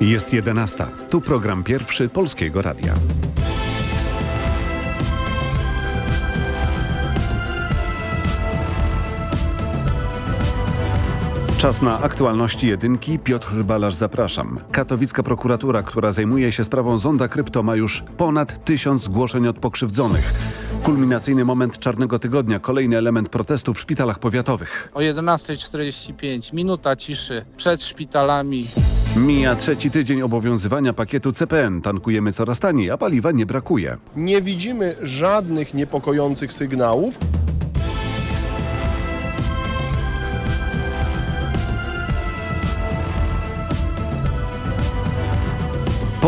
Jest 11. Tu program pierwszy Polskiego Radia. Czas na aktualności jedynki. Piotr Balasz zapraszam. Katowicka prokuratura, która zajmuje się sprawą zonda krypto ma już ponad tysiąc zgłoszeń od pokrzywdzonych. Kulminacyjny moment czarnego tygodnia, kolejny element protestu w szpitalach powiatowych. O 11.45 minuta ciszy przed szpitalami. Mija trzeci tydzień obowiązywania pakietu CPN. Tankujemy coraz taniej, a paliwa nie brakuje. Nie widzimy żadnych niepokojących sygnałów.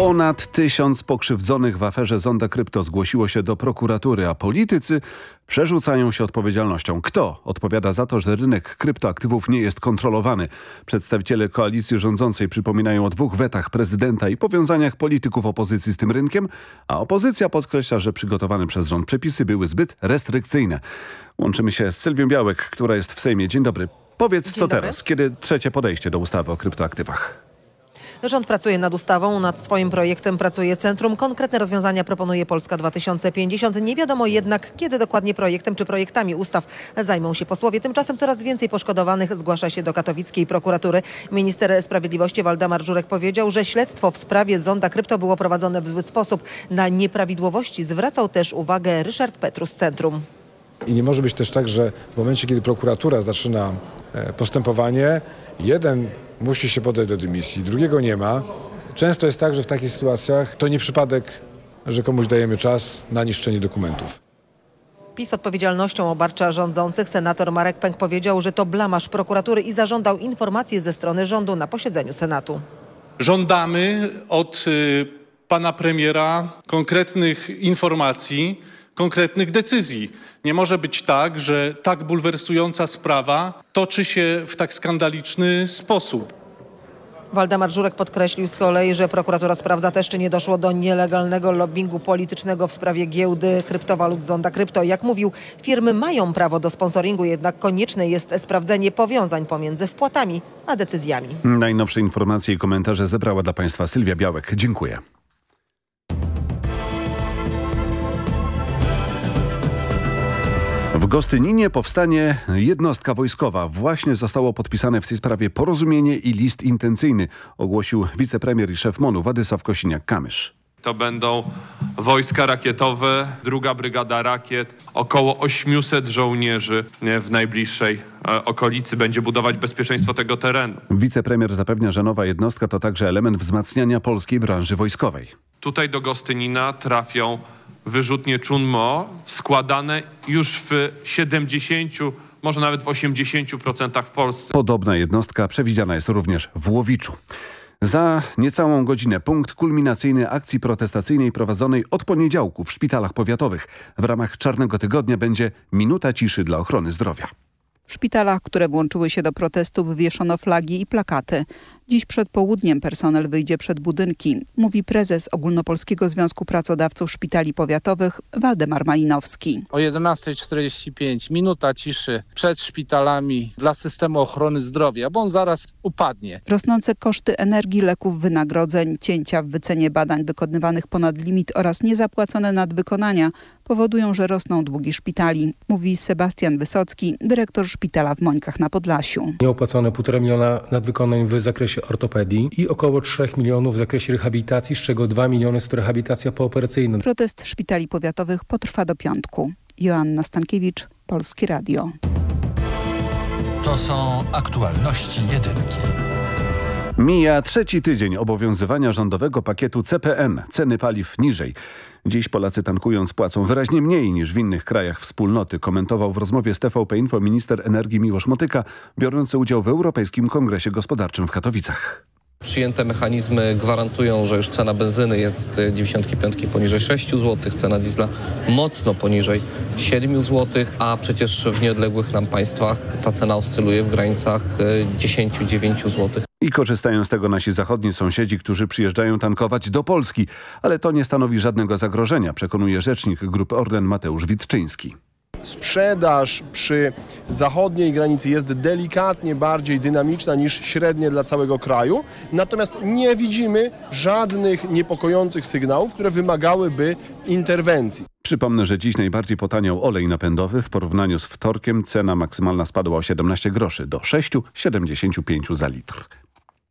Ponad tysiąc pokrzywdzonych w aferze Zonda Krypto zgłosiło się do prokuratury, a politycy przerzucają się odpowiedzialnością. Kto odpowiada za to, że rynek kryptoaktywów nie jest kontrolowany? Przedstawiciele koalicji rządzącej przypominają o dwóch wetach prezydenta i powiązaniach polityków opozycji z tym rynkiem, a opozycja podkreśla, że przygotowane przez rząd przepisy były zbyt restrykcyjne. Łączymy się z Sylwią Białek, która jest w Sejmie. Dzień dobry. Powiedz, Dzień co dobry. teraz, kiedy trzecie podejście do ustawy o kryptoaktywach? Rząd pracuje nad ustawą, nad swoim projektem pracuje Centrum. Konkretne rozwiązania proponuje Polska 2050. Nie wiadomo jednak, kiedy dokładnie projektem czy projektami ustaw zajmą się posłowie. Tymczasem coraz więcej poszkodowanych zgłasza się do katowickiej prokuratury. Minister Sprawiedliwości Waldemar Żurek powiedział, że śledztwo w sprawie zonda krypto było prowadzone w zły sposób. Na nieprawidłowości zwracał też uwagę Ryszard Petrus Centrum. I nie może być też tak, że w momencie, kiedy prokuratura zaczyna e, postępowanie, jeden musi się podać do dymisji, drugiego nie ma. Często jest tak, że w takich sytuacjach to nie przypadek, że komuś dajemy czas na niszczenie dokumentów. PiS odpowiedzialnością obarcza rządzących. Senator Marek Pęk powiedział, że to blamaż prokuratury i zażądał informacji ze strony rządu na posiedzeniu Senatu. Żądamy od y, pana premiera konkretnych informacji, konkretnych decyzji. Nie może być tak, że tak bulwersująca sprawa toczy się w tak skandaliczny sposób. Waldemar Żurek podkreślił z kolei, że prokuratura sprawdza też, czy nie doszło do nielegalnego lobbingu politycznego w sprawie giełdy kryptowalut Zonda Krypto. Jak mówił, firmy mają prawo do sponsoringu, jednak konieczne jest sprawdzenie powiązań pomiędzy wpłatami a decyzjami. Najnowsze informacje i komentarze zebrała dla Państwa Sylwia Białek. Dziękuję. Gostyninie powstanie jednostka wojskowa. Właśnie zostało podpisane w tej sprawie porozumienie i list intencyjny, ogłosił wicepremier i szef MONU Władysław Kosiniak-Kamysz. To będą wojska rakietowe, druga brygada rakiet, około 800 żołnierzy w najbliższej e, okolicy będzie budować bezpieczeństwo tego terenu. Wicepremier zapewnia, że nowa jednostka to także element wzmacniania polskiej branży wojskowej. Tutaj do Gostynina trafią wyrzutnie Chunmo składane już w 70, może nawet w 80% w Polsce. Podobna jednostka przewidziana jest również w Łowiczu. Za niecałą godzinę punkt kulminacyjny akcji protestacyjnej prowadzonej od poniedziałku w szpitalach powiatowych. W ramach Czarnego Tygodnia będzie minuta ciszy dla ochrony zdrowia. W szpitalach, które włączyły się do protestów, wieszono flagi i plakaty. Dziś przed południem personel wyjdzie przed budynki, mówi prezes Ogólnopolskiego Związku Pracodawców Szpitali Powiatowych Waldemar Malinowski. O 11.45 minuta ciszy przed szpitalami dla systemu ochrony zdrowia, bo on zaraz upadnie. Rosnące koszty energii, leków, wynagrodzeń, cięcia w wycenie badań wykonywanych ponad limit oraz niezapłacone nadwykonania powodują, że rosną długi szpitali, mówi Sebastian Wysocki, dyrektor szpitala w Mońkach na Podlasiu. Nieopłacone 1,5 miliona nadwykonań w zakresie ortopedii i około 3 milionów w zakresie rehabilitacji, z czego 2 miliony jest to rehabilitacja pooperacyjna. Protest szpitali powiatowych potrwa do piątku. Joanna Stankiewicz, Polskie Radio. To są aktualności jedynki. Mija trzeci tydzień obowiązywania rządowego pakietu CPN. Ceny paliw niżej. Dziś Polacy tankując płacą wyraźnie mniej niż w innych krajach wspólnoty, komentował w rozmowie z TVP Info minister energii Miłosz Motyka, biorący udział w Europejskim Kongresie Gospodarczym w Katowicach. Przyjęte mechanizmy gwarantują, że już cena benzyny jest y, 95 poniżej 6 zł, cena diesla mocno poniżej 7 zł, a przecież w nieodległych nam państwach ta cena oscyluje w granicach y, 10-9 zł. I korzystają z tego nasi zachodni sąsiedzi, którzy przyjeżdżają tankować do Polski. Ale to nie stanowi żadnego zagrożenia, przekonuje rzecznik Grupy Orlen Mateusz Witczyński. Sprzedaż przy zachodniej granicy jest delikatnie bardziej dynamiczna niż średnie dla całego kraju, natomiast nie widzimy żadnych niepokojących sygnałów, które wymagałyby interwencji. Przypomnę, że dziś najbardziej potaniał olej napędowy. W porównaniu z wtorkiem cena maksymalna spadła o 17 groszy do 6,75 za litr.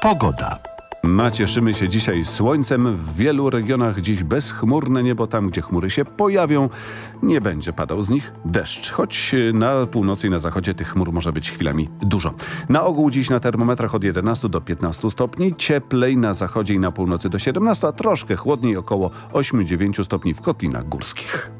Pogoda. Nacieszymy się dzisiaj słońcem. W wielu regionach dziś bezchmurne niebo. Tam, gdzie chmury się pojawią, nie będzie padał z nich deszcz. Choć na północy i na zachodzie tych chmur może być chwilami dużo. Na ogół dziś na termometrach od 11 do 15 stopni. Cieplej na zachodzie i na północy do 17, a troszkę chłodniej około 8-9 stopni w kotlinach górskich.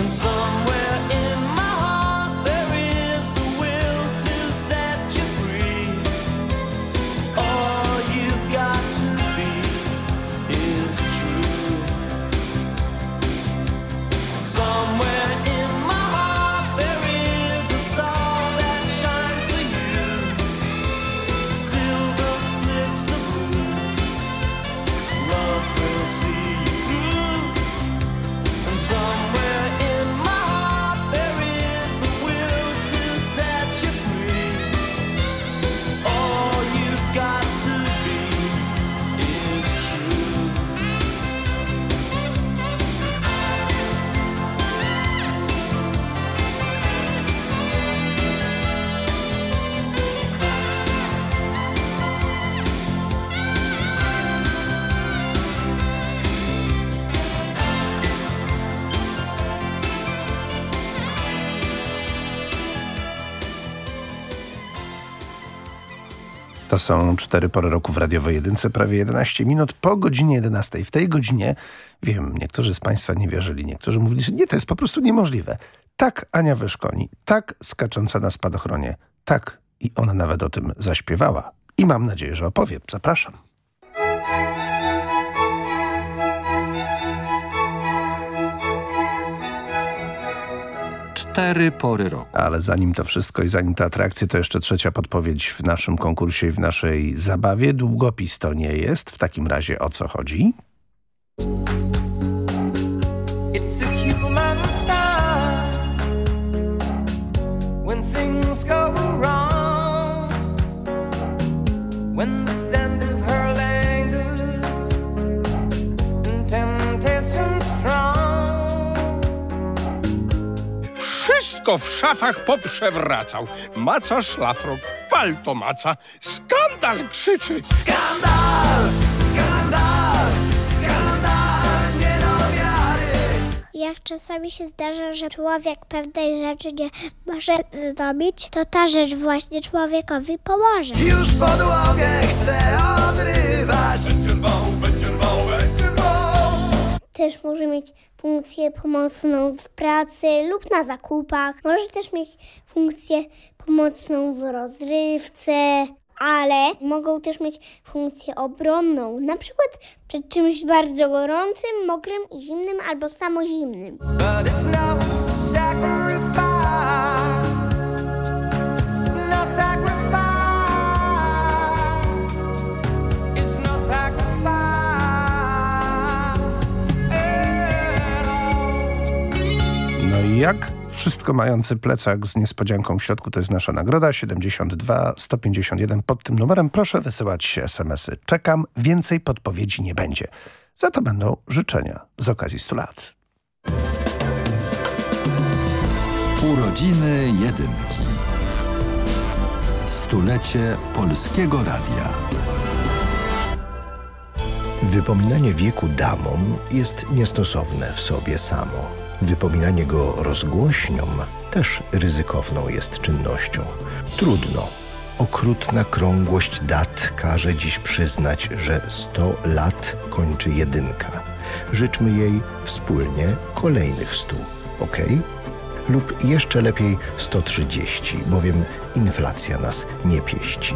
and so To są cztery pory roku w radiowej jedynce, prawie 11 minut po godzinie 11. W tej godzinie, wiem, niektórzy z Państwa nie wierzyli, niektórzy mówili, że nie, to jest po prostu niemożliwe. Tak Ania Wyszkoni, tak skacząca na spadochronie, tak i ona nawet o tym zaśpiewała. I mam nadzieję, że opowie. Zapraszam. Cztery pory roku. Ale zanim to wszystko i zanim te atrakcje, to jeszcze trzecia podpowiedź w naszym konkursie i w naszej zabawie. Długopis to nie jest. W takim razie o co chodzi? When the scent Wszystko w szafach poprzewracał. Maca szlafrok, palto maca, skandal krzyczy. Skandal! Skandal! Skandal! Nie do wiary! Jak czasami się zdarza, że człowiek pewnej rzeczy nie może zrobić, to ta rzecz właśnie człowiekowi pomoże. Już podłogę chcę odrywać. Będzie rwał, będzie rwał, będzie rwał. Też może mieć funkcję pomocną w pracy lub na zakupach. Może też mieć funkcję pomocną w rozrywce, ale mogą też mieć funkcję obronną, na przykład przed czymś bardzo gorącym, mokrym i zimnym albo samo zimnym. Jak? Wszystko mający plecak z niespodzianką w środku to jest nasza nagroda 72 151 pod tym numerem. Proszę wysyłać SMS-y. Czekam, więcej podpowiedzi nie będzie. Za to będą życzenia z okazji 100 lat. Urodziny jedynki. Stulecie Polskiego Radia. Wypominanie wieku damom jest niestosowne w sobie samo. Wypominanie go rozgłośniom też ryzykowną jest czynnością. Trudno. Okrutna krągłość dat każe dziś przyznać, że 100 lat kończy jedynka. Życzmy jej wspólnie kolejnych 100, ok? Lub jeszcze lepiej 130, bowiem inflacja nas nie pieści.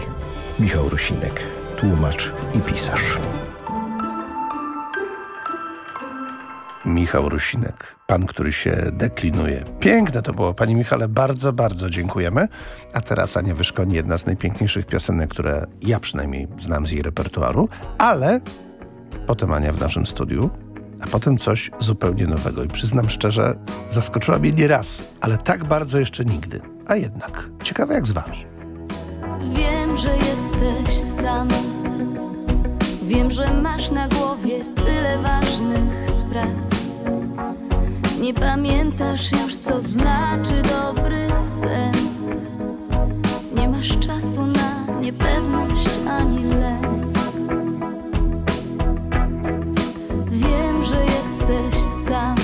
Michał Rusinek, tłumacz i pisarz. Michał Rusinek, pan, który się deklinuje. Piękne to było, pani Michale, bardzo, bardzo dziękujemy. A teraz Ania Wyszkoni, jedna z najpiękniejszych piosenek, które ja przynajmniej znam z jej repertuaru, ale potem Ania w naszym studiu, a potem coś zupełnie nowego. I przyznam szczerze, zaskoczyła mnie nie raz, ale tak bardzo jeszcze nigdy. A jednak, ciekawe jak z wami. Wiem, że jesteś sam. Wiem, że masz na głowie tyle ważnych spraw. Nie pamiętasz już, co znaczy dobry sen. Nie masz czasu na niepewność ani lęk. Wiem, że jesteś sam.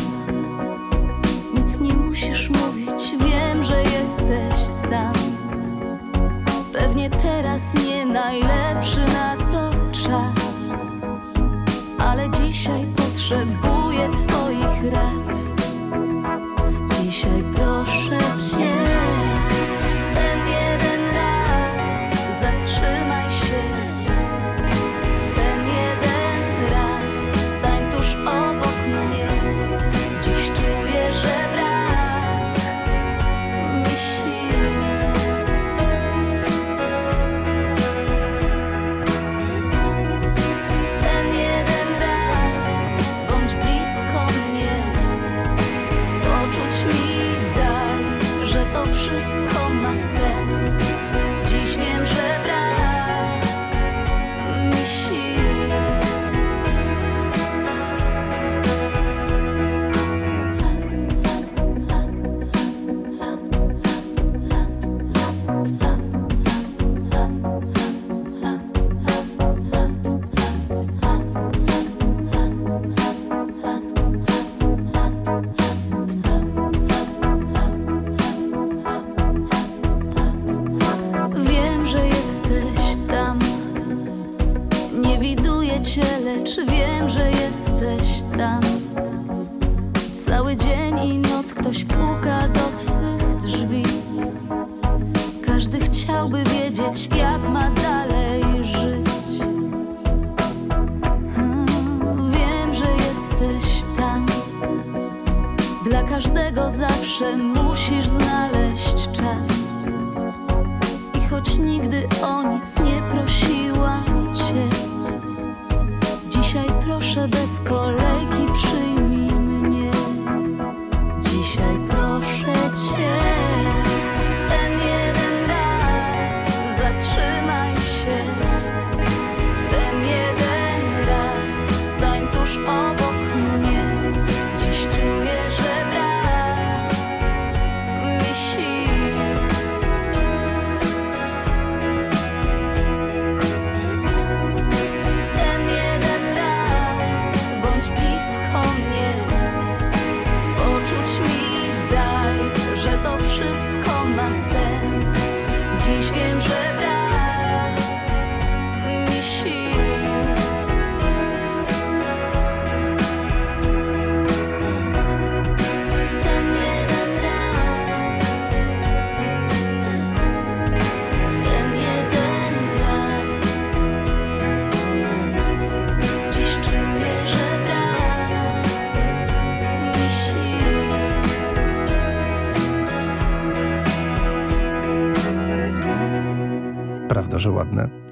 Nic nie musisz mówić. Wiem, że jesteś sam. Pewnie teraz nie najlepszy na to czas, ale dzisiaj potrzebuję Twoich rad.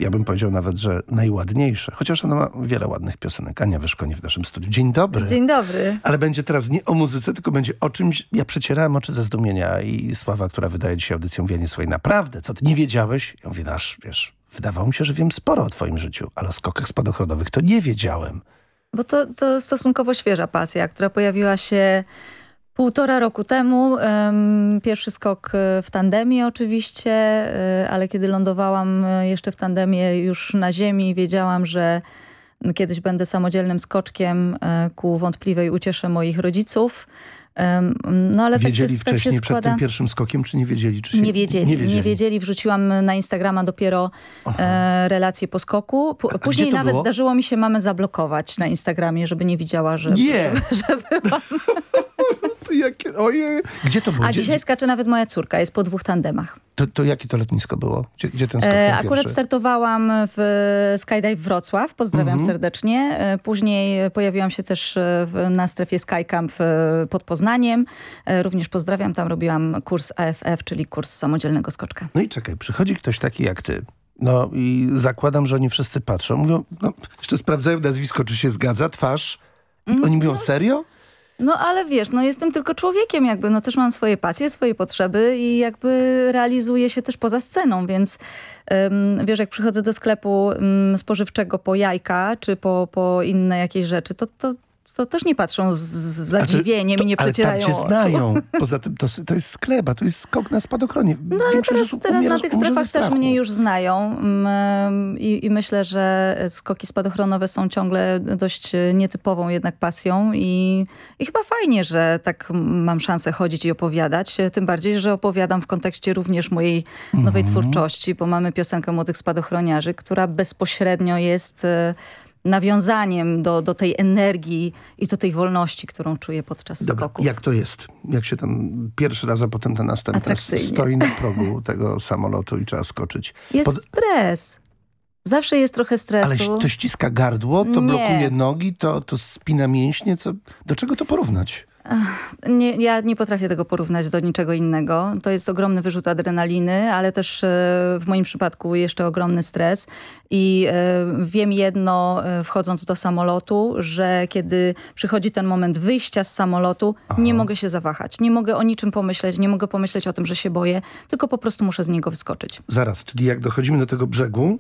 Ja bym powiedział nawet, że najładniejsze. Chociaż ona ma wiele ładnych piosenek. Ania Wyszkoni w naszym studiu. Dzień dobry. Dzień dobry. Ale będzie teraz nie o muzyce, tylko będzie o czymś. Ja przecierałem oczy ze zdumienia i Sława, która wydaje dzisiaj audycję, mówi, nie słuchaj, naprawdę, co ty nie wiedziałeś? Ja mówię, nasz, wiesz, wydawało mi się, że wiem sporo o twoim życiu, ale o skokach spadochronowych to nie wiedziałem. Bo to, to stosunkowo świeża pasja, która pojawiła się półtora roku temu. Em, Pierwszy skok e, w tandemie oczywiście, e, ale kiedy lądowałam e, jeszcze w tandemie już na ziemi, wiedziałam, że kiedyś będę samodzielnym skoczkiem ku wątpliwej uciesze moich rodziców. No ale tak wiedzieli tak się wcześniej przed składa... tym pierwszym skokiem, czy nie wiedzieli? Czy się... Nie wiedzieli, nie wiedzieli. Wrzuciłam na Instagrama dopiero e, relację po skoku. P- Później to nawet było? zdarzyło mi się mamę zablokować na Instagramie, żeby nie widziała, że... Nie! że byłam. Jakie, ojej. Gdzie to było? A Gdzie, dzisiaj skacze nawet moja córka, jest po dwóch tandemach. to, to jakie to lotnisko było? Gdzie, gdzie ten skok E, akurat pierwszy? startowałam w Skydive Wrocław, pozdrawiam Mhm. serdecznie. E, Później pojawiłam się też e, na strefie Skycamp e, pod Poznaniem. Również pozdrawiam, tam robiłam kurs AFF, czyli kurs samodzielnego skoczka. No i czekaj, przychodzi ktoś taki jak ty. No i zakładam, że oni wszyscy patrzą. Mówią, no, jeszcze sprawdzają nazwisko, czy się zgadza, twarz. I Mm, oni mówią, serio? No ale wiesz, no jestem tylko człowiekiem jakby, no też mam swoje pasje, swoje potrzeby i jakby realizuję się też poza sceną, więc wiesz, jak przychodzę do sklepu spożywczego po jajka, czy po, po inne jakieś rzeczy, to, to, to też nie patrzą z, z A ty- zadziwieniem i nie to, ale przecierają tam oczu. znają. Poza tym to, to jest sklep, a to jest skok na spadochronie. No ale teraz, teraz na tych strefach też mnie już znają mm, i, i myślę, że skoki spadochronowe są ciągle dość nietypową jednak pasją i, i chyba fajnie, że tak mam szansę chodzić i opowiadać, tym bardziej, że opowiadam w kontekście również mojej nowej twórczości, bo mamy piosenkę Młodych Spadochroniarzy, która bezpośrednio jest e, nawiązaniem do, do tej energii i do tej wolności, którą czuję podczas Dobra, skoków. jak to jest? Jak się tam pierwszy raz, a potem ten następny stoi na progu tego samolotu i trzeba skoczyć. Jest Pod- stres. Zawsze jest trochę stresu. Ale to ściska gardło, to Nie. blokuje nogi, to, to spina mięśnie. Co, do czego to porównać? Nie, ja nie potrafię tego porównać do niczego innego. To jest ogromny wyrzut adrenaliny, ale też e, w moim przypadku jeszcze ogromny stres. I e, wiem jedno, e, wchodząc do samolotu, że kiedy przychodzi ten moment wyjścia z samolotu, nie mogę się zawahać. Nie mogę o niczym pomyśleć, nie mogę pomyśleć o tym, że się boję, tylko po prostu muszę z niego wyskoczyć. Zaraz, czyli jak dochodzimy do tego brzegu,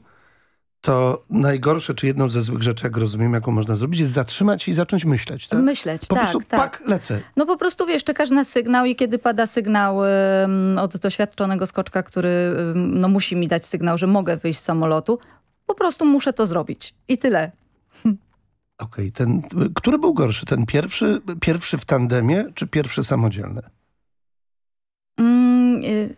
to najgorsze, czy jedną ze złych rzeczy, jak rozumiem, jaką można zrobić, jest zatrzymać i zacząć myśleć. Tak? Myśleć, po tak, prostu tak. pak, lecę. No po prostu wiesz, czekasz na sygnał i kiedy pada sygnał od doświadczonego skoczka, który no, musi mi dać sygnał, że mogę wyjść z samolotu, po prostu muszę to zrobić. I tyle. Okej, ten, który był gorszy? Ten pierwszy, pierwszy w tandemie, czy pierwszy samodzielny? Mm, y,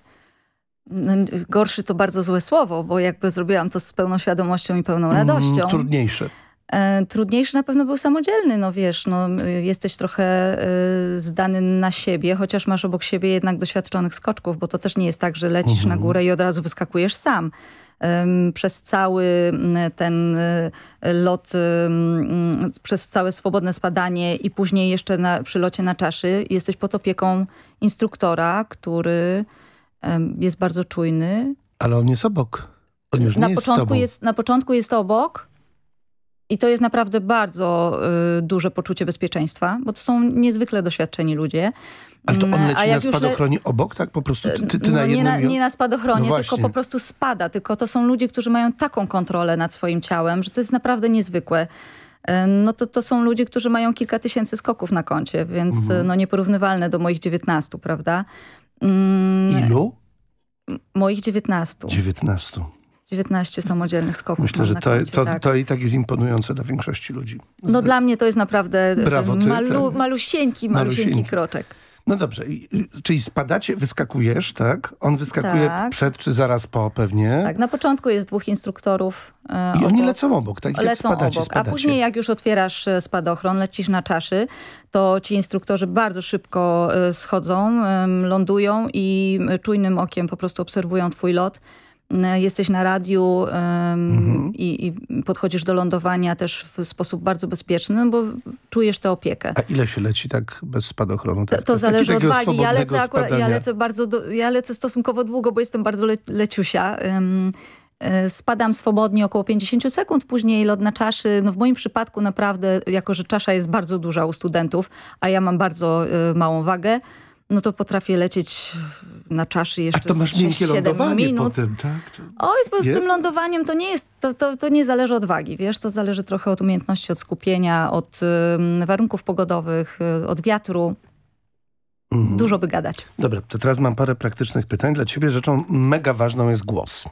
No, gorszy to bardzo złe słowo, bo jakby zrobiłam to z pełną świadomością i pełną radością. Mm, trudniejsze. E, Trudniejszy na pewno był samodzielny, no wiesz, no, jesteś trochę y, zdany na siebie, chociaż masz obok siebie jednak doświadczonych skoczków, bo to też nie jest tak, że lecisz na górę i od razu wyskakujesz sam. Przez cały mm, ten y, lot, przez całe swobodne spadanie i później jeszcze na, przy locie na czaszy jesteś pod opieką instruktora, który jest bardzo czujny, Ale on jest obok. On już na nie jest początku tobą. jest Na początku jest obok i to jest naprawdę bardzo y, duże poczucie bezpieczeństwa, bo to są niezwykle doświadczeni ludzie. Ale to on Mm, leci na już le- spadochronie obok, tak? Po prostu ty, ty, ty no, na nie, jednym... na, nie na spadochronie, No tylko po prostu spada. Tylko to są ludzie, którzy mają taką kontrolę nad swoim ciałem, że to jest naprawdę niezwykłe. E, No to, to są ludzie, którzy mają kilka tysięcy skoków na koncie, więc Mhm. no nieporównywalne do moich 19, prawda? Mm, Ilu? Moich 19. 19. 19 samodzielnych skoków Myślę, że to, koncie, to, tak. to i tak jest imponujące dla większości ludzi. No dla mnie to jest naprawdę Brawo, ty, malu, malusieńki, malusieńki Malusieńki. kroczek. No dobrze, i- czyli spadacie, wyskakujesz, tak? On wyskakuje Tak. przed czy zaraz po pewnie. Tak, na początku jest dwóch instruktorów. e, I oni obok. lecą obok, tak? Jak Lecą spadacie, obok, spadacie. a później jak już otwierasz e, spadochron, lecisz na czaszy, to ci instruktorzy bardzo szybko e, schodzą, lądują i czujnym okiem po prostu obserwują twój lot. E, Jesteś na radiu Mhm. i, i podchodzisz do lądowania też w sposób bardzo bezpieczny, bo czujesz tę opiekę. A ile się leci tak bez spadochronu? Tak, To, to tak- zależy od wagi. Ja lecę, akurat, ja lecę bardzo, do, ja lecę stosunkowo długo, bo jestem bardzo le, leciusia. Ym, y, Spadam swobodnie około 50 sekund, później lot na czaszy. No w moim przypadku naprawdę, jako że czasza jest bardzo duża u studentów, a ja mam bardzo y, małą wagę, no to potrafię lecieć na czaszy A jeszcze to masz miękkie 6-7 lądowanie minut. potem, tak? To... Bo z Nie? tym lądowaniem to nie jest, to, to, to nie zależy od wagi, wiesz, to zależy trochę od umiejętności, od skupienia, od ym, warunków pogodowych, y, od wiatru. Mhm. Dużo by gadać. Dobra, to teraz mam parę praktycznych pytań. Dla ciebie rzeczą mega ważną jest głos.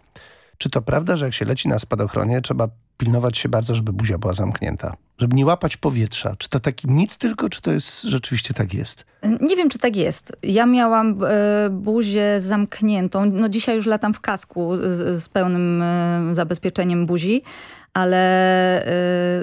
Czy to prawda, że jak się leci na spadochronie, trzeba pilnować się bardzo, żeby buzia była zamknięta? Żeby nie łapać powietrza? Czy to taki mit tylko, czy to jest rzeczywiście tak jest? Nie wiem, czy tak jest. Ja miałam e, buzię zamkniętą. No dzisiaj już latam w kasku z, z pełnym e, zabezpieczeniem buzi, ale e,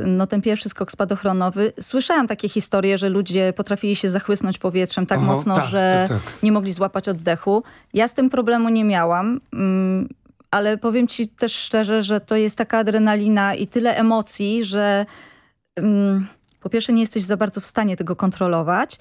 no ten pierwszy skok spadochronowy, słyszałam takie historie, że ludzie potrafili się zachłysnąć powietrzem tak Aha, mocno, tak, że tak, tak. nie mogli złapać oddechu. Ja z tym problemu nie miałam. Mm, ale powiem ci też szczerze, że to jest taka adrenalina i tyle emocji, że mm, po pierwsze nie jesteś za bardzo w stanie tego kontrolować,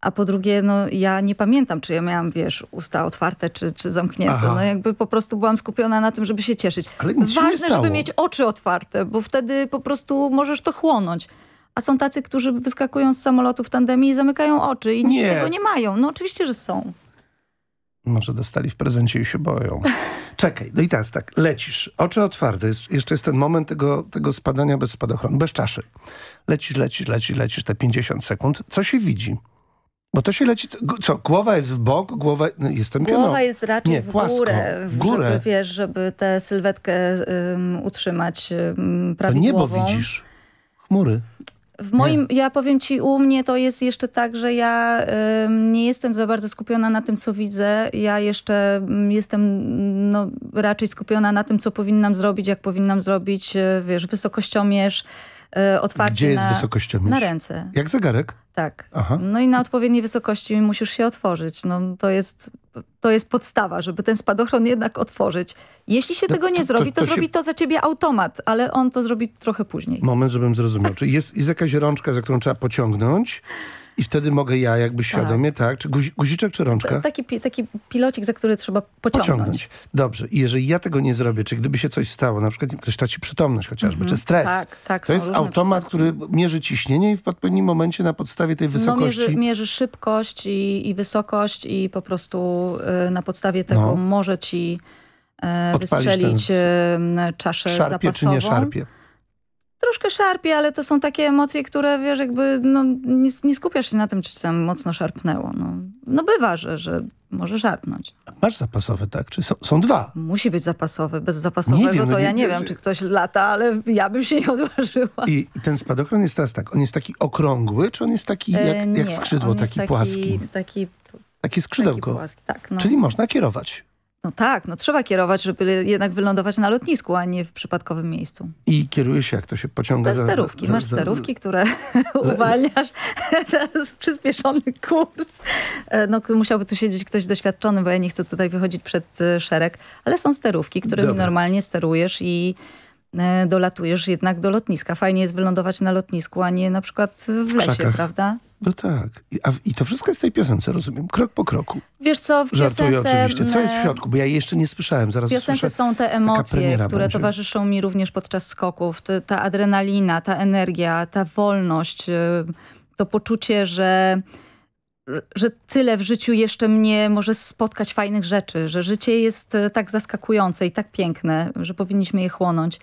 a po drugie, no ja nie pamiętam, czy ja miałam, wiesz, usta otwarte, czy, czy zamknięte. Aha. No jakby po prostu byłam skupiona na tym, żeby się cieszyć. Ale nic się nie Ważne, stało. żeby mieć oczy otwarte, bo wtedy po prostu możesz to chłonąć. A są tacy, którzy wyskakują z samolotu w tandemie i zamykają oczy i nic Nie. z tego nie mają. No oczywiście, że są. Może dostali w prezencie i się boją. Czekaj, no i teraz tak, lecisz, oczy otwarte, jest, jeszcze jest ten moment tego, tego spadania bez spadochronu, bez czaszy. Lecisz, lecisz, lecisz, lecisz te 50 sekund. Co się widzi? Bo to się leci, co, głowa jest w bok, głowa, no, jestem pioną. Głowa jest raczej Nie, w płasko, górę, w górę. żeby, wiesz, żeby tę sylwetkę ym, utrzymać ym, To niebo prawidłową. widzisz, chmury. W moim, ja powiem ci, u mnie to jest jeszcze tak, że ja ym, nie jestem za bardzo skupiona na tym, co widzę. Ja jeszcze ym, jestem no, raczej skupiona na tym, co powinnam zrobić, jak powinnam zrobić, y, wiesz, wysokościomierz, y, otwarcie Gdzie jest na, wysokościomierz? Na ręce. Jak zegarek? Tak. Aha. No i na odpowiedniej wysokości musisz się otworzyć. No, to, jest, to jest podstawa, żeby ten spadochron jednak otworzyć. Jeśli się To- tego nie to- to- zrobi, to, to się- zrobi to za ciebie automat, ale on to zrobi trochę później. Moment, żebym zrozumiał. Czy jest, jest jakaś rączka, za którą trzeba pociągnąć i wtedy mogę ja jakby świadomie, tak? Czy guzi, guziczek, czy rączka? Taki, taki pilocik, za który trzeba pociągnąć. Dobrze. I jeżeli ja tego nie zrobię, czy gdyby się coś stało, na przykład ktoś traci przytomność chociażby, Mhm. czy stres, Tak, tak, to jest automat, który mierzy ciśnienie i w odpowiednim momencie na podstawie tej No, wysokości... mierzy, mierzy szybkość i, i wysokość i po prostu y, na podstawie tego No. może ci y, Odpalić wystrzelić y, czaszę szarpie czy zapasową. nie szarpie? Troszkę szarpie, ale to są takie emocje, które wiesz, jakby no, nie, nie skupiasz się na tym, czy tam mocno szarpnęło. No, no bywa, że, że może szarpnąć. Masz zapasowe, tak? Czy są, są dwa? Musi być zapasowy. Bez zapasowego wiem, to no ja nie- nie wiem, czy ktoś lata, ale ja bym się nie odważyła. I ten spadochron jest teraz tak, on jest taki okrągły, czy on jest taki E, jak, nie, jak skrzydło, jest taki, płaski? Taki, Takie skrzydełko. taki płaski, tak. No. Czyli można kierować. No tak, no trzeba kierować, żeby jednak wylądować na lotnisku, a nie w przypadkowym miejscu. I kieruje się, jak to się pociąga za- sterówki, za- masz za- sterówki, które uwalniasz. to jest przyspieszony kurs. E, No, musiałby tu siedzieć ktoś doświadczony, bo ja nie chcę tutaj wychodzić przed e, szereg, ale są sterówki, którymi Dobra. normalnie sterujesz i e, dolatujesz jednak do lotniska. Fajnie jest wylądować na lotnisku, a nie na przykład w lesie, krzakach. prawda? No tak. I, a, I to wszystko jest w tej piosence, rozumiem. Krok po kroku. Wiesz co, w Żartuję piosence... oczywiście. Co jest w środku? Bo ja jeszcze nie słyszałem. Zaraz W piosence są te emocje, które będzie. towarzyszą mi również podczas skoków. Ta adrenalina, ta energia, ta wolność, y, to poczucie, że, że tyle w życiu jeszcze mnie może spotkać fajnych rzeczy, że życie jest y, tak zaskakujące i tak piękne, że powinniśmy je chłonąć.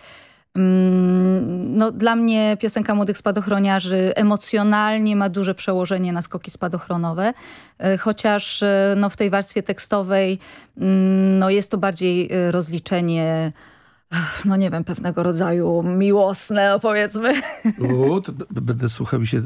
No, dla mnie piosenka Młodych Spadochroniarzy emocjonalnie ma duże przełożenie na skoki spadochronowe, y, chociaż y, no, w tej warstwie tekstowej mm, no, jest to bardziej y, rozliczenie no nie wiem, pewnego rodzaju miłosne, powiedzmy. U, będę słuchał i się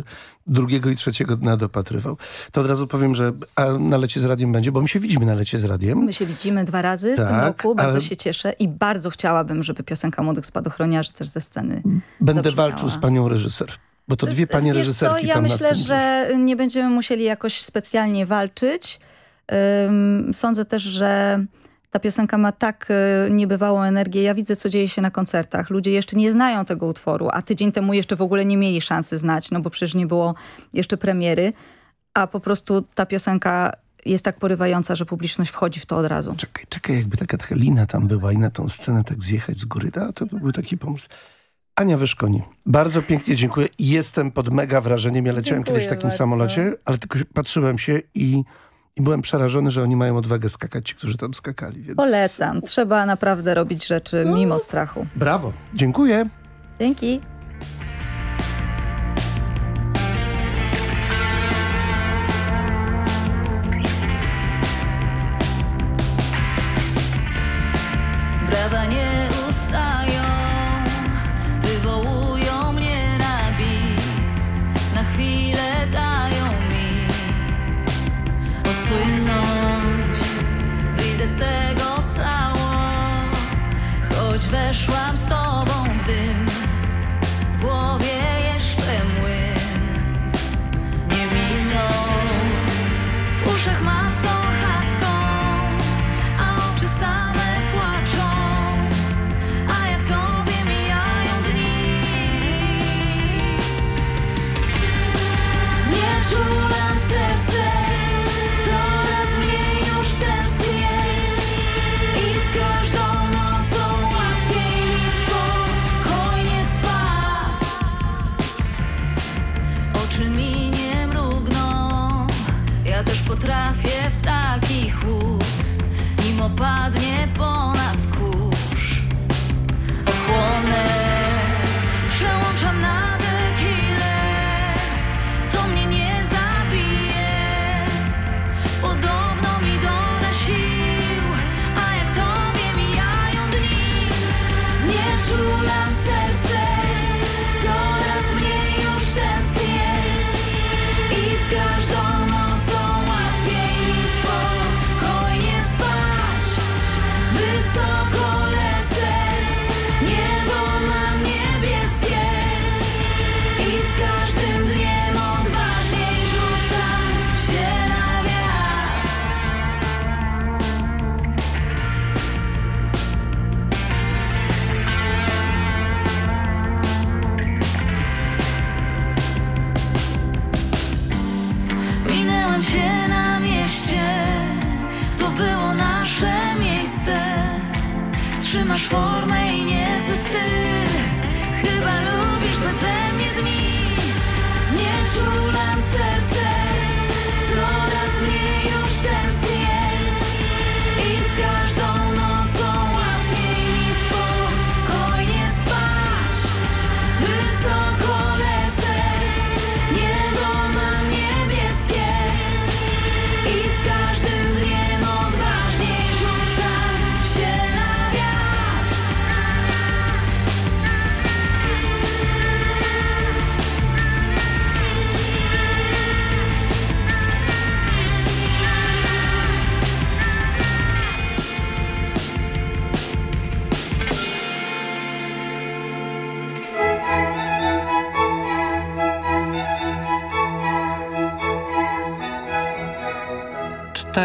drugiego i trzeciego dnia dopatrywał. To od razu powiem, że a na lecie z radiem będzie, bo my się widzimy na lecie z radiem. My się widzimy dwa razy w tym Tak, roku, bardzo ale- się cieszę i bardzo chciałabym, żeby piosenka Młodych Spadochroniarzy też ze sceny Będę zabrzmiała. walczył z panią reżyser. Bo to dwie panie Wiesz co, reżyserki ja tam nad myślę, że nie będziemy musieli jakoś specjalnie walczyć. Ym, Sądzę też, że ta piosenka ma tak y, niebywałą energię. Ja widzę, co dzieje się na koncertach. Ludzie jeszcze nie znają tego utworu, a tydzień temu jeszcze w ogóle nie mieli szansy znać, no bo przecież nie było jeszcze premiery. A po prostu ta piosenka jest tak porywająca, że publiczność wchodzi w to od razu. Czekaj, czekaj, jakby taka taka lina tam była i na tą scenę tak zjechać z góry. A, to by był taki pomysł. Ania Wyszkoni, bardzo pięknie dziękuję. Jestem pod mega wrażeniem. Ja leciałem Dziękuję kiedyś w takim bardzo. samolocie, ale tylko patrzyłem się i, i byłem przerażony, że oni mają odwagę skakać, ci, którzy tam skakali. Więc... Polecam. Trzeba naprawdę robić rzeczy mimo strachu. Brawo, dziękuję. Dzięki.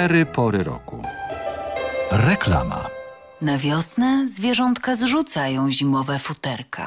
Cztery pory roku. Reklama. Na wiosnę zwierzątka zrzucają zimowe futerka.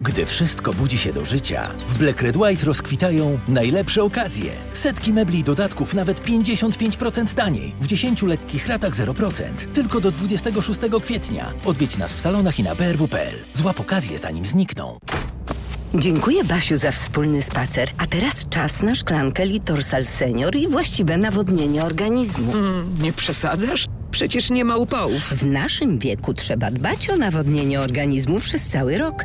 Gdy wszystko budzi się do życia, w Black Red White rozkwitają najlepsze okazje. Setki mebli i dodatków nawet 55% taniej. W 10 lekkich ratach 0%. Tylko do 26 kwietnia. Odwiedź nas w salonach i na brw.pl. Złap okazję zanim znikną. Dziękuję Basiu za wspólny spacer. A teraz czas na szklankę Litorsal Senior i właściwe nawodnienie organizmu. nie przesadzasz? Przecież nie ma upałów. W naszym wieku trzeba dbać o nawodnienie organizmu przez cały rok.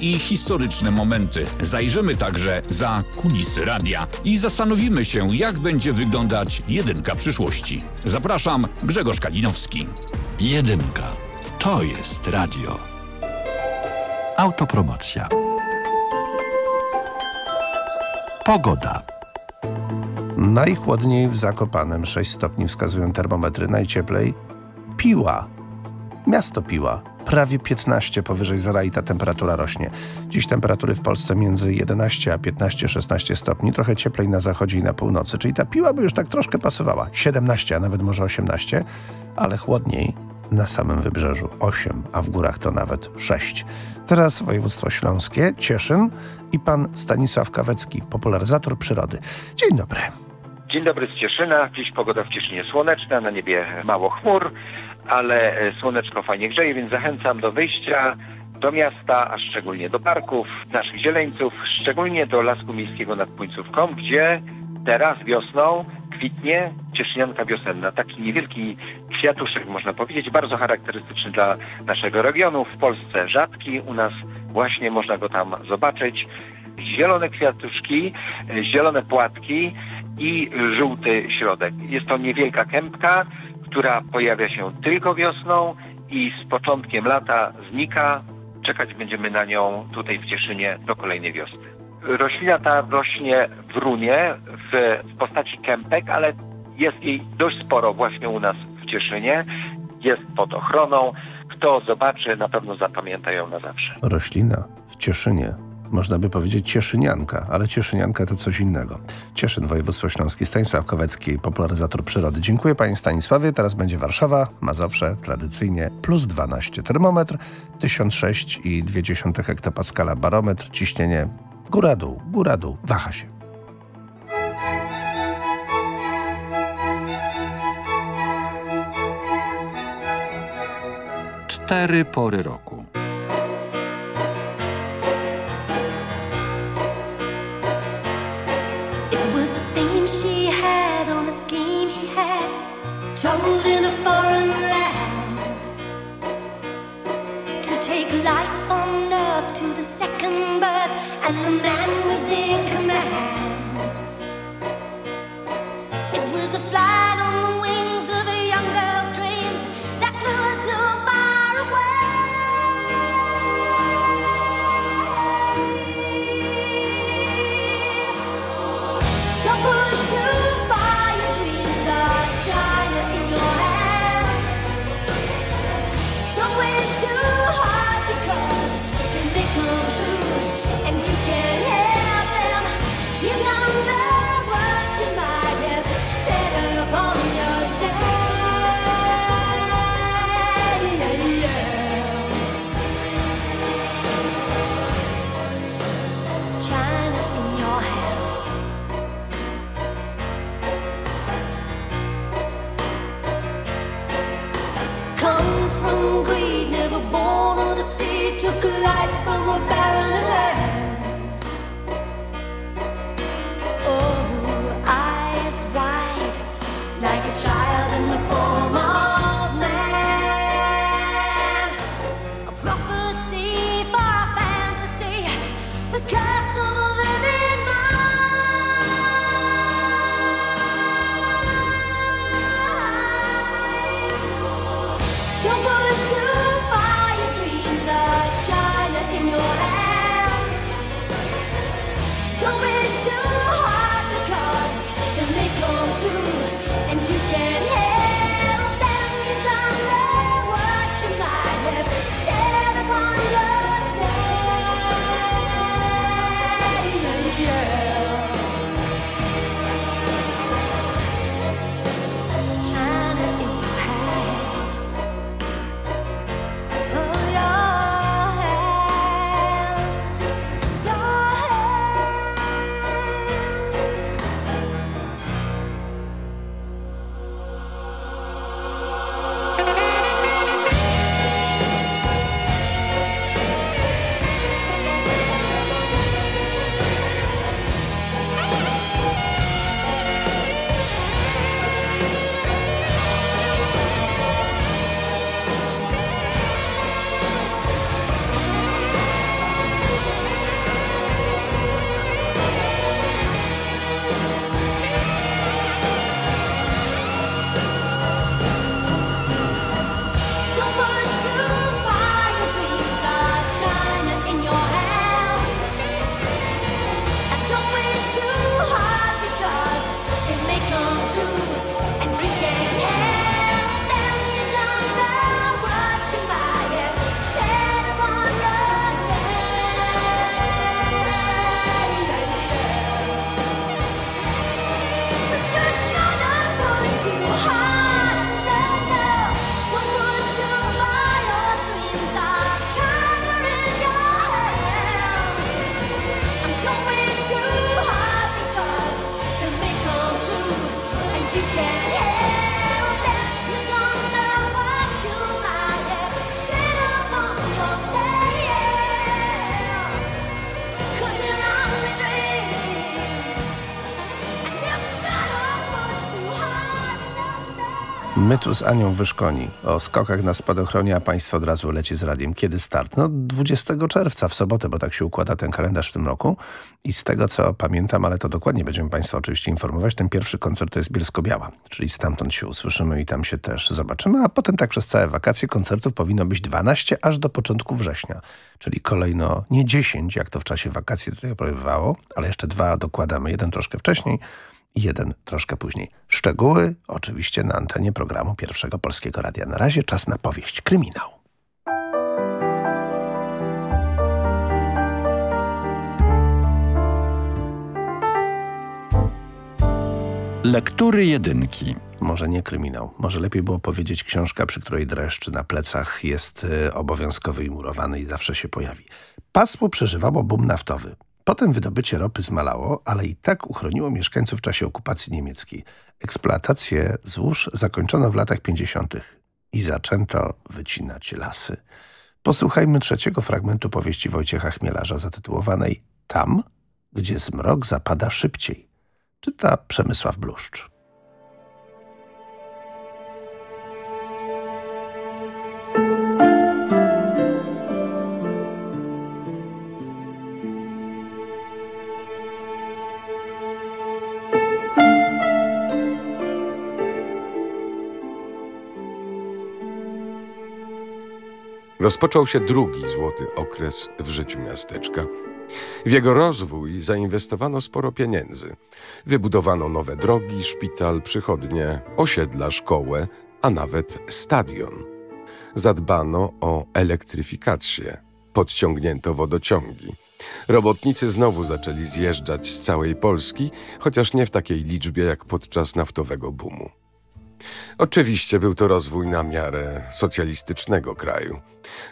i historyczne momenty. Zajrzymy także za kulisy radia i zastanowimy się, jak będzie wyglądać jedynka przyszłości. Zapraszam, Grzegorz Kalinowski. Jedynka. To jest radio. Autopromocja. Pogoda. Najchłodniej w Zakopanem 6 stopni wskazują termometry, najcieplej Piła. Miasto Piła. Prawie 15 powyżej zera i ta temperatura rośnie. Dziś temperatury w Polsce między 11 a 15-16 stopni, trochę cieplej na zachodzie i na północy, czyli ta piła by już tak troszkę pasowała. 17, a nawet może 18, ale chłodniej na samym wybrzeżu 8, a w górach to nawet 6. Teraz województwo śląskie, Cieszyn i pan Stanisław Kawecki, popularyzator przyrody. Dzień dobry. Dzień dobry z Cieszyna. Dziś pogoda w Cieszynie słoneczna, na niebie mało chmur, ale e, słoneczko fajnie grzeje, więc zachęcam do wyjścia do miasta, a szczególnie do parków, naszych zieleńców, szczególnie do Lasku Miejskiego nad Puńcówką, gdzie teraz wiosną kwitnie cieszynianka wiosenna. Taki niewielki kwiatuszek, można powiedzieć, bardzo charakterystyczny dla naszego regionu. W Polsce rzadki, u nas właśnie można go tam zobaczyć. Zielone kwiatuszki, e, zielone płatki i żółty środek. Jest to niewielka kępka, która pojawia się tylko wiosną i z początkiem lata znika. Czekać będziemy na nią tutaj w Cieszynie do kolejnej wiosny. Roślina ta rośnie w runie w, w postaci kępek, ale jest jej dość sporo właśnie u nas w Cieszynie. Jest pod ochroną. Kto zobaczy, na pewno zapamięta ją na zawsze. Roślina w Cieszynie. Można by powiedzieć cieszynianka, ale cieszynianka to coś innego. Cieszyn, województwo śląskie, Stanisław Kowecki, popularyzator przyrody. Dziękuję panie Stanisławie. Teraz będzie Warszawa, Mazowsze, tradycyjnie plus 12. Termometr 1006,2 hektopaskala, barometr, ciśnienie góra-dół, góra-dół, waha się. Cztery pory roku. Told in a foreign land. To take life on earth to the second birth, and the man tu z Anią Wyszkoni o skokach na spadochronie, a państwo od razu leci z radiem. Kiedy start? No 20 czerwca, w sobotę, bo tak się układa ten kalendarz w tym roku. I z tego co pamiętam, ale to dokładnie będziemy państwa oczywiście informować, ten pierwszy koncert to jest Bielsko-Biała, czyli stamtąd się usłyszymy i tam się też zobaczymy, a potem tak przez całe wakacje koncertów powinno być 12 aż do początku września, czyli kolejno nie 10, jak to w czasie wakacji tutaj bywało, ale jeszcze dwa dokładamy, jeden troszkę wcześniej, jeden troszkę później. Szczegóły oczywiście na antenie programu Pierwszego Polskiego Radia. Na razie czas na powieść Kryminał. Lektury jedynki. Może nie kryminał. Może lepiej było powiedzieć książka, przy której dreszcz na plecach jest y, obowiązkowy i murowany i zawsze się pojawi. Pasmo przeżywało boom naftowy. Potem wydobycie ropy zmalało, ale i tak uchroniło mieszkańców w czasie okupacji niemieckiej. Eksploatację złóż zakończono w latach 50. i zaczęto wycinać lasy. Posłuchajmy trzeciego fragmentu powieści Wojciecha Chmielarza zatytułowanej Tam, gdzie zmrok zapada szybciej. Czyta Przemysław Bluszcz. Rozpoczął się drugi złoty okres w życiu miasteczka. W jego rozwój zainwestowano sporo pieniędzy. Wybudowano nowe drogi, szpital, przychodnie, osiedla, szkołę, a nawet stadion. Zadbano o elektryfikację, podciągnięto wodociągi. Robotnicy znowu zaczęli zjeżdżać z całej Polski, chociaż nie w takiej liczbie jak podczas naftowego boomu. Oczywiście był to rozwój na miarę socjalistycznego kraju.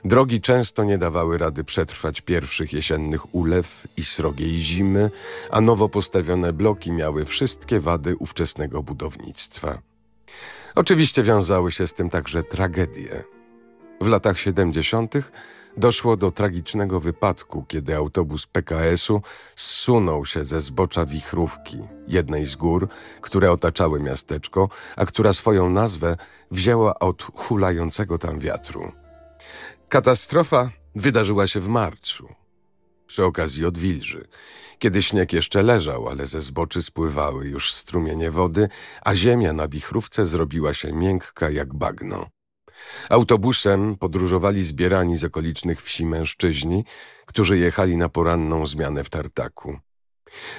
Drogi często nie dawały rady przetrwać pierwszych jesiennych ulew i srogiej zimy, a nowo postawione bloki miały wszystkie wady ówczesnego budownictwa. Oczywiście wiązały się z tym także tragedie. W latach 70. doszło do tragicznego wypadku, kiedy autobus PKS-u zsunął się ze zbocza wichrówki, jednej z gór, które otaczały miasteczko, a która swoją nazwę wzięła od hulającego tam wiatru. Katastrofa wydarzyła się w marcu, przy okazji odwilży, kiedy śnieg jeszcze leżał, ale ze zboczy spływały już strumienie wody, a ziemia na wichrówce zrobiła się miękka jak bagno. Autobusem podróżowali zbierani z okolicznych wsi mężczyźni, którzy jechali na poranną zmianę w tartaku.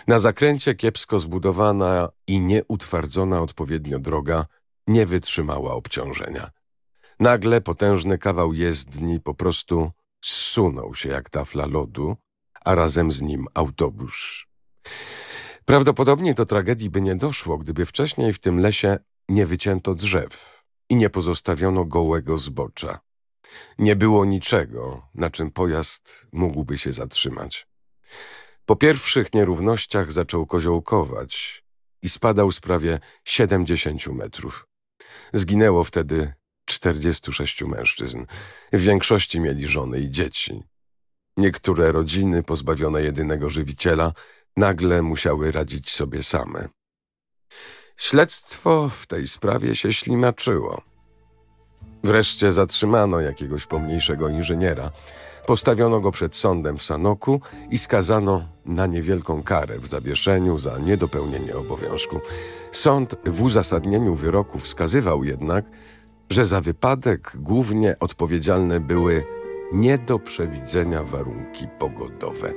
Na zakręcie kiepsko zbudowana i nieutwardzona odpowiednio droga nie wytrzymała obciążenia. Nagle potężny kawał jezdni po prostu zsunął się jak tafla lodu, a razem z nim autobus. Prawdopodobnie do tragedii by nie doszło, gdyby wcześniej w tym lesie nie wycięto drzew i nie pozostawiono gołego zbocza. Nie było niczego, na czym pojazd mógłby się zatrzymać. Po pierwszych nierównościach zaczął koziołkować i spadał z prawie 70 metrów. Zginęło wtedy 46 mężczyzn. W większości mieli żony i dzieci. Niektóre rodziny pozbawione jedynego żywiciela nagle musiały radzić sobie same. Śledztwo w tej sprawie się ślimaczyło. Wreszcie zatrzymano jakiegoś pomniejszego inżyniera. Postawiono go przed sądem w Sanoku i skazano na niewielką karę w zawieszeniu za niedopełnienie obowiązku. Sąd w uzasadnieniu wyroku wskazywał jednak, że za wypadek głównie odpowiedzialne były nie do przewidzenia warunki pogodowe.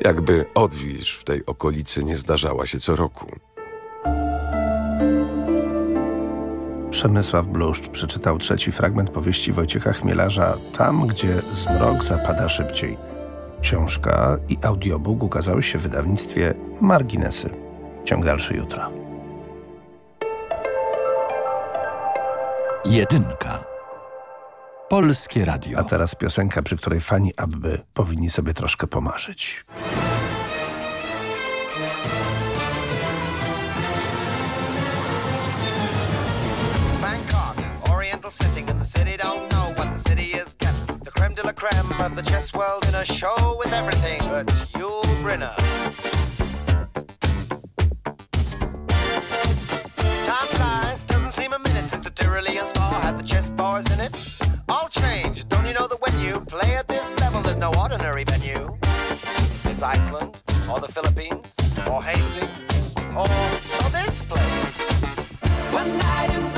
Jakby odwilż w tej okolicy nie zdarzała się co roku. Przemysław Bluszcz przeczytał trzeci fragment powieści Wojciecha Chmielarza Tam, gdzie zmrok zapada szybciej. Książka i audiobook ukazały się w wydawnictwie Marginesy. Ciąg dalszy jutro. Jedynka. Polskie Radio. A teraz piosenka, przy której fani Abby powinni sobie troszkę pomarzyć. Oriental sitting in the city, don't know what the city is getting. The creme de la creme of the chess world in a show with everything but Yul Brynner. Time flies, doesn't seem a minute since the Tyrolean spa had the chess bars in it. All changed, don't you know that when you play at this level, there's no ordinary venue? It's Iceland, or the Philippines, or Hastings, or, or this place. One night in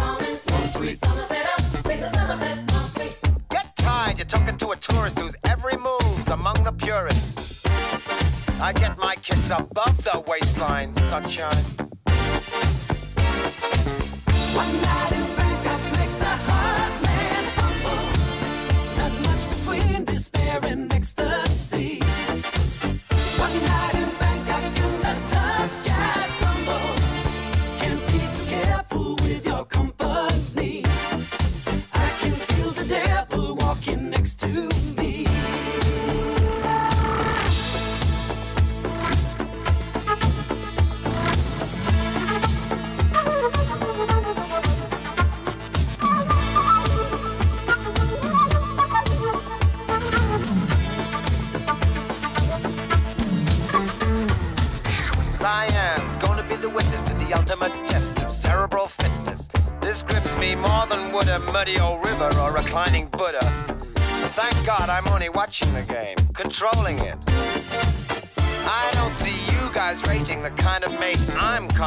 sweet. Get tired, you're talking to a tourist whose every move's among the purists. I get my kids above the waistline, sunshine. One night in Bangkok makes the heart man humble. Not much between despair and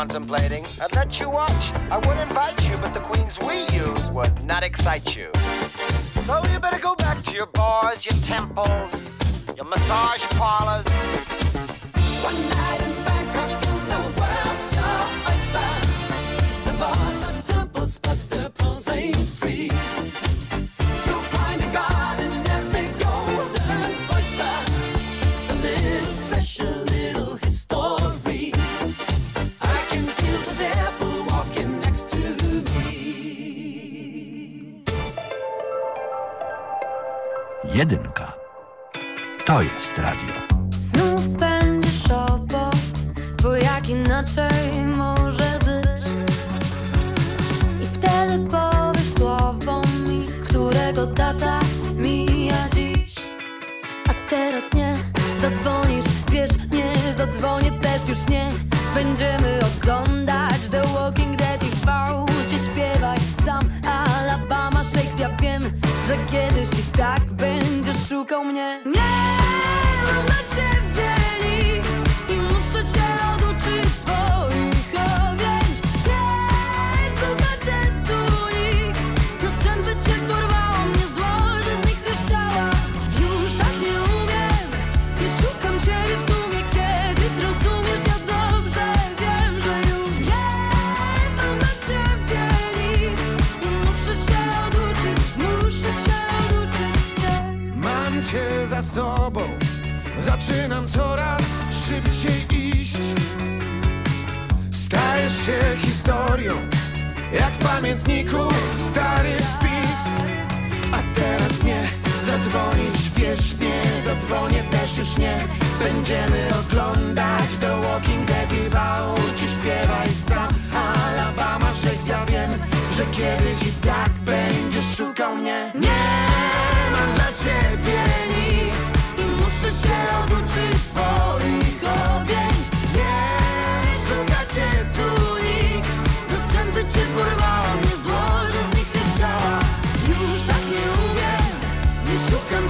contemplating. I'd let you watch, I would invite you, but the queens we use would not excite you. Jak inaczej może być. I wtedy powiesz słowo mi, którego data mija dziś. A teraz nie zadzwonisz, wiesz, nie zadzwonię też już nie. Będziemy oglądać The Walking Dead i w aucie śpiewaj. Sam Alabama Shakes Ja wiem, że kiedyś i tak będziesz szukał mnie. Nie mam dla ciebie sobą, zaczynam coraz szybciej się historią, jak w pamiętniku stary wpis. A teraz nie zadzwonisz, wiesz, nie zadzwonię też już nie. Będziemy oglądać The Walking Dead i w aucie śpiewaj sam. Alabama Shakes, ja wiem, że kiedyś i tak będziesz szukał mnie. Nie mam dla ciebie nic I muszę się oduczyć twoich objęć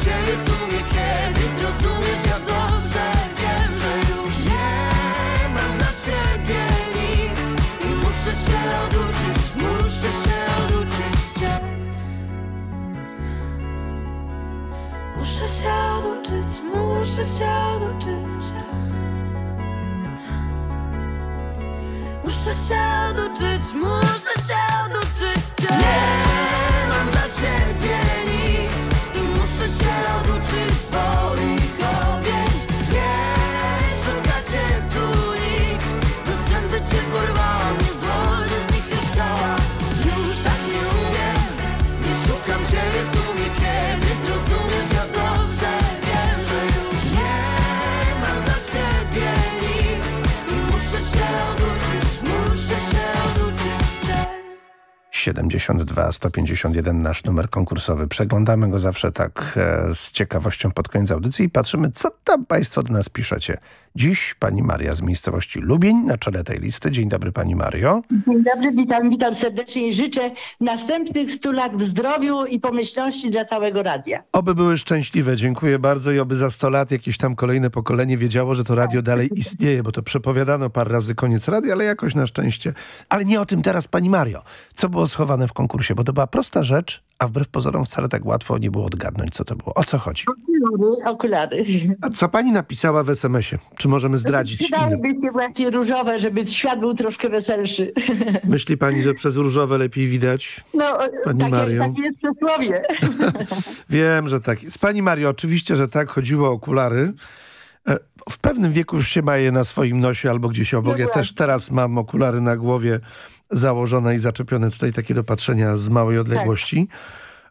ciebie w tłumie Kiedyś zrozumiesz, ja dobrze wiem, że już Nie mam dla ciebie nic. I muszę się oduczyć, muszę się oduczyć cię. Muszę się oduczyć, muszę się oduczyć. Muszę się oduczyć, muszę się oduczyć cię. Nie mam dla ciebie Się oduczyć twoich 72 151 nasz numer konkursowy. Przeglądamy go zawsze tak e, z ciekawością pod koniec audycji i patrzymy, co tam Państwo do nas piszecie. Dziś pani Maria z miejscowości Lubień na czele tej listy. Dzień dobry pani Mario. Dzień dobry, witam, witam serdecznie i życzę następnych 100 lat w zdrowiu i pomyślności dla całego radia. Oby były szczęśliwe, dziękuję bardzo i oby za 100 lat jakieś tam kolejne pokolenie wiedziało, że to radio dalej istnieje, bo to przepowiadano parę razy koniec radia, ale jakoś na szczęście. Ale nie o tym teraz, pani Mario. Co było schowane w konkursie? Bo to była prosta rzecz, a wbrew pozorom wcale tak łatwo nie było odgadnąć, co to było. O co chodzi? Okulary, okulary. A co pani napisała w SMS-ie? Czy możemy zdradzić? Przydałyby się właśnie różowe, żeby świat był troszkę weselszy. Myśli pani, że przez różowe lepiej widać? No, Pani takie, Mario. takie jest przysłowie. Wiem, że tak jest. Pani Mario, oczywiście, że tak, chodziło o okulary. E, W pewnym wieku już się ma je na swoim nosie albo gdzieś obok. Ja też teraz mam okulary na głowie założone i zaczepione tutaj takie do patrzenia z małej odległości.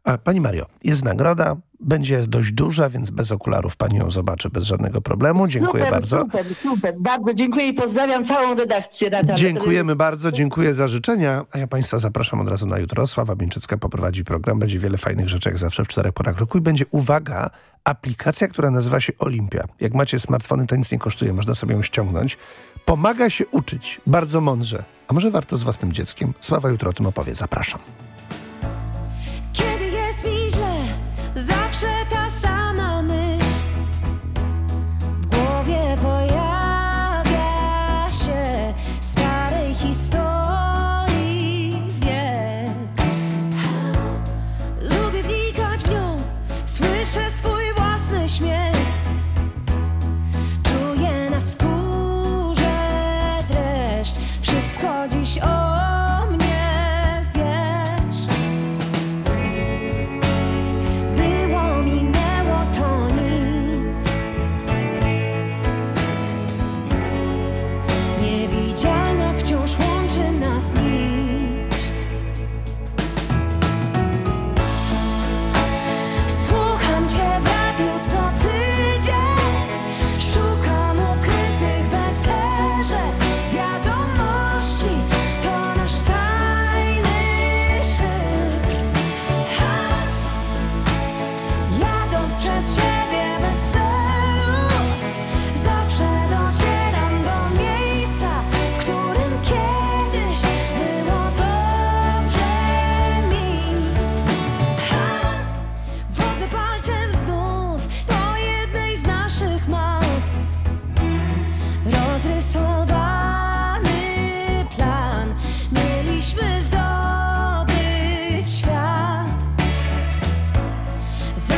A Pani Mario, jest nagroda, będzie dość duża, więc bez okularów pani ją zobaczy bez żadnego problemu. Dziękuję super, bardzo. Super, super. Bardzo dziękuję i pozdrawiam całą redakcję. Dziękujemy bardzo, dziękuję za życzenia, a ja Państwa zapraszam od razu na jutro. Sława Bieńczycka poprowadzi program, będzie wiele fajnych rzeczy jak zawsze w czterech porach roku i będzie, uwaga, aplikacja, która nazywa się Olimpia. Jak macie smartfony, to nic nie kosztuje, można sobie ją ściągnąć. Pomaga się uczyć, bardzo mądrze. A może warto z własnym dzieckiem? Sława jutro o tym opowie, zapraszam.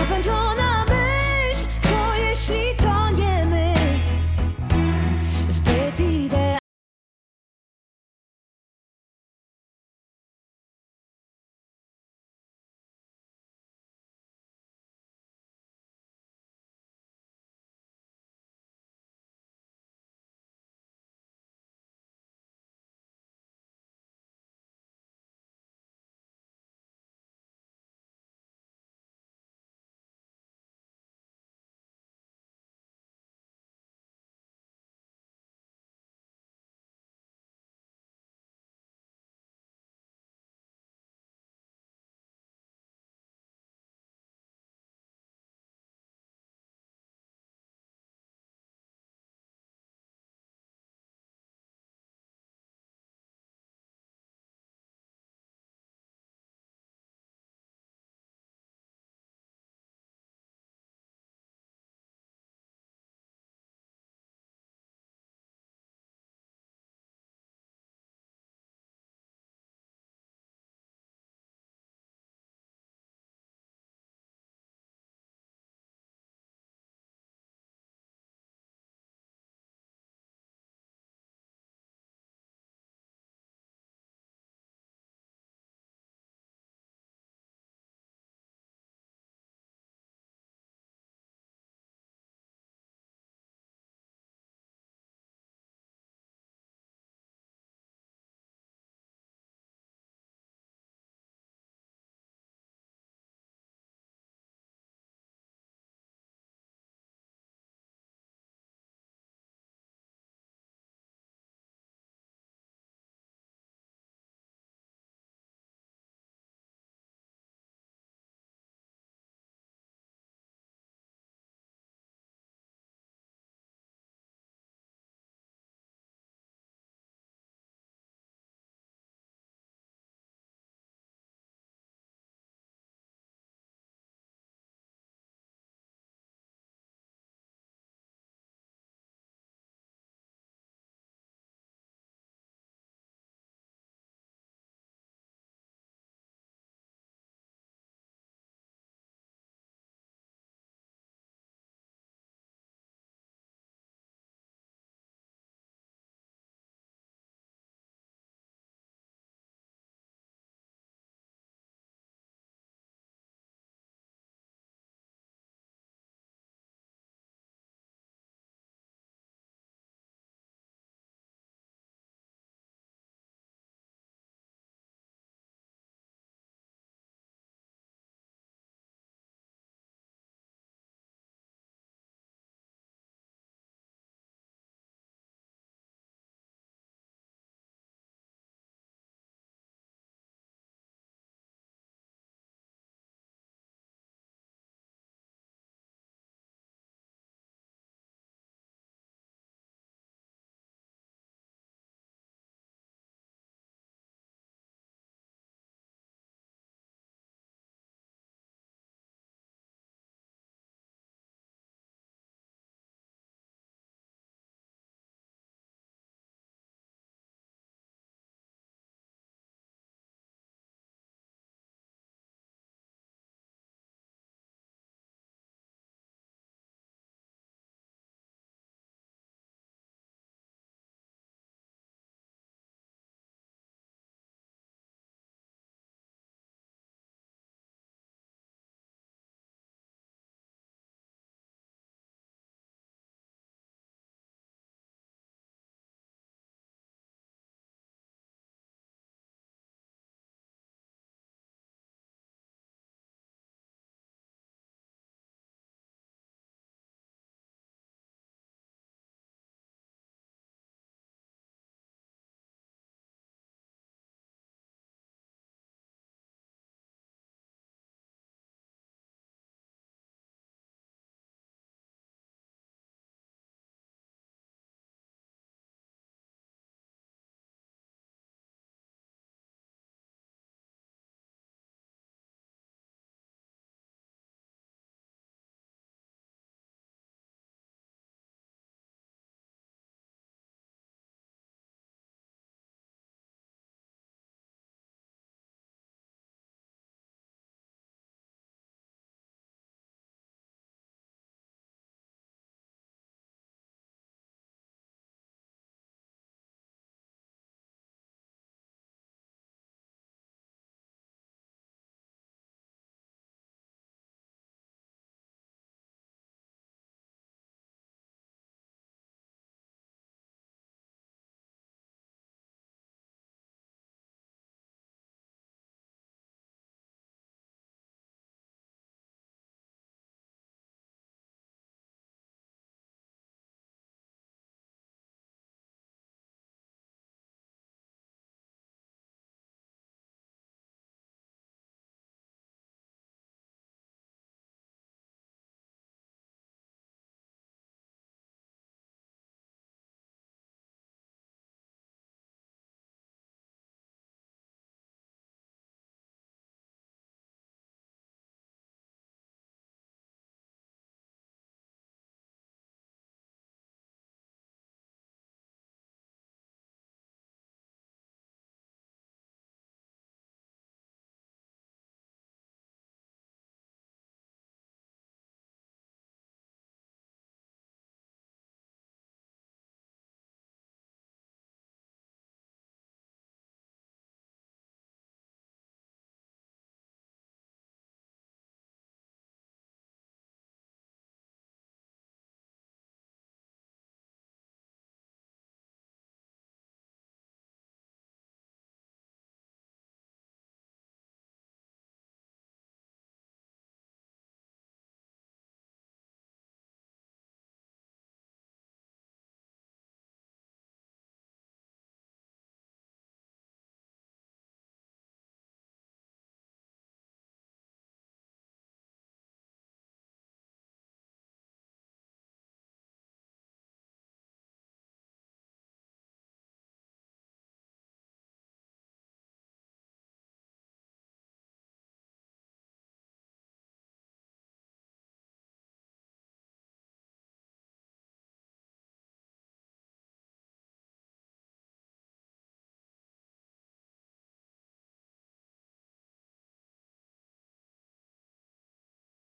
分钟。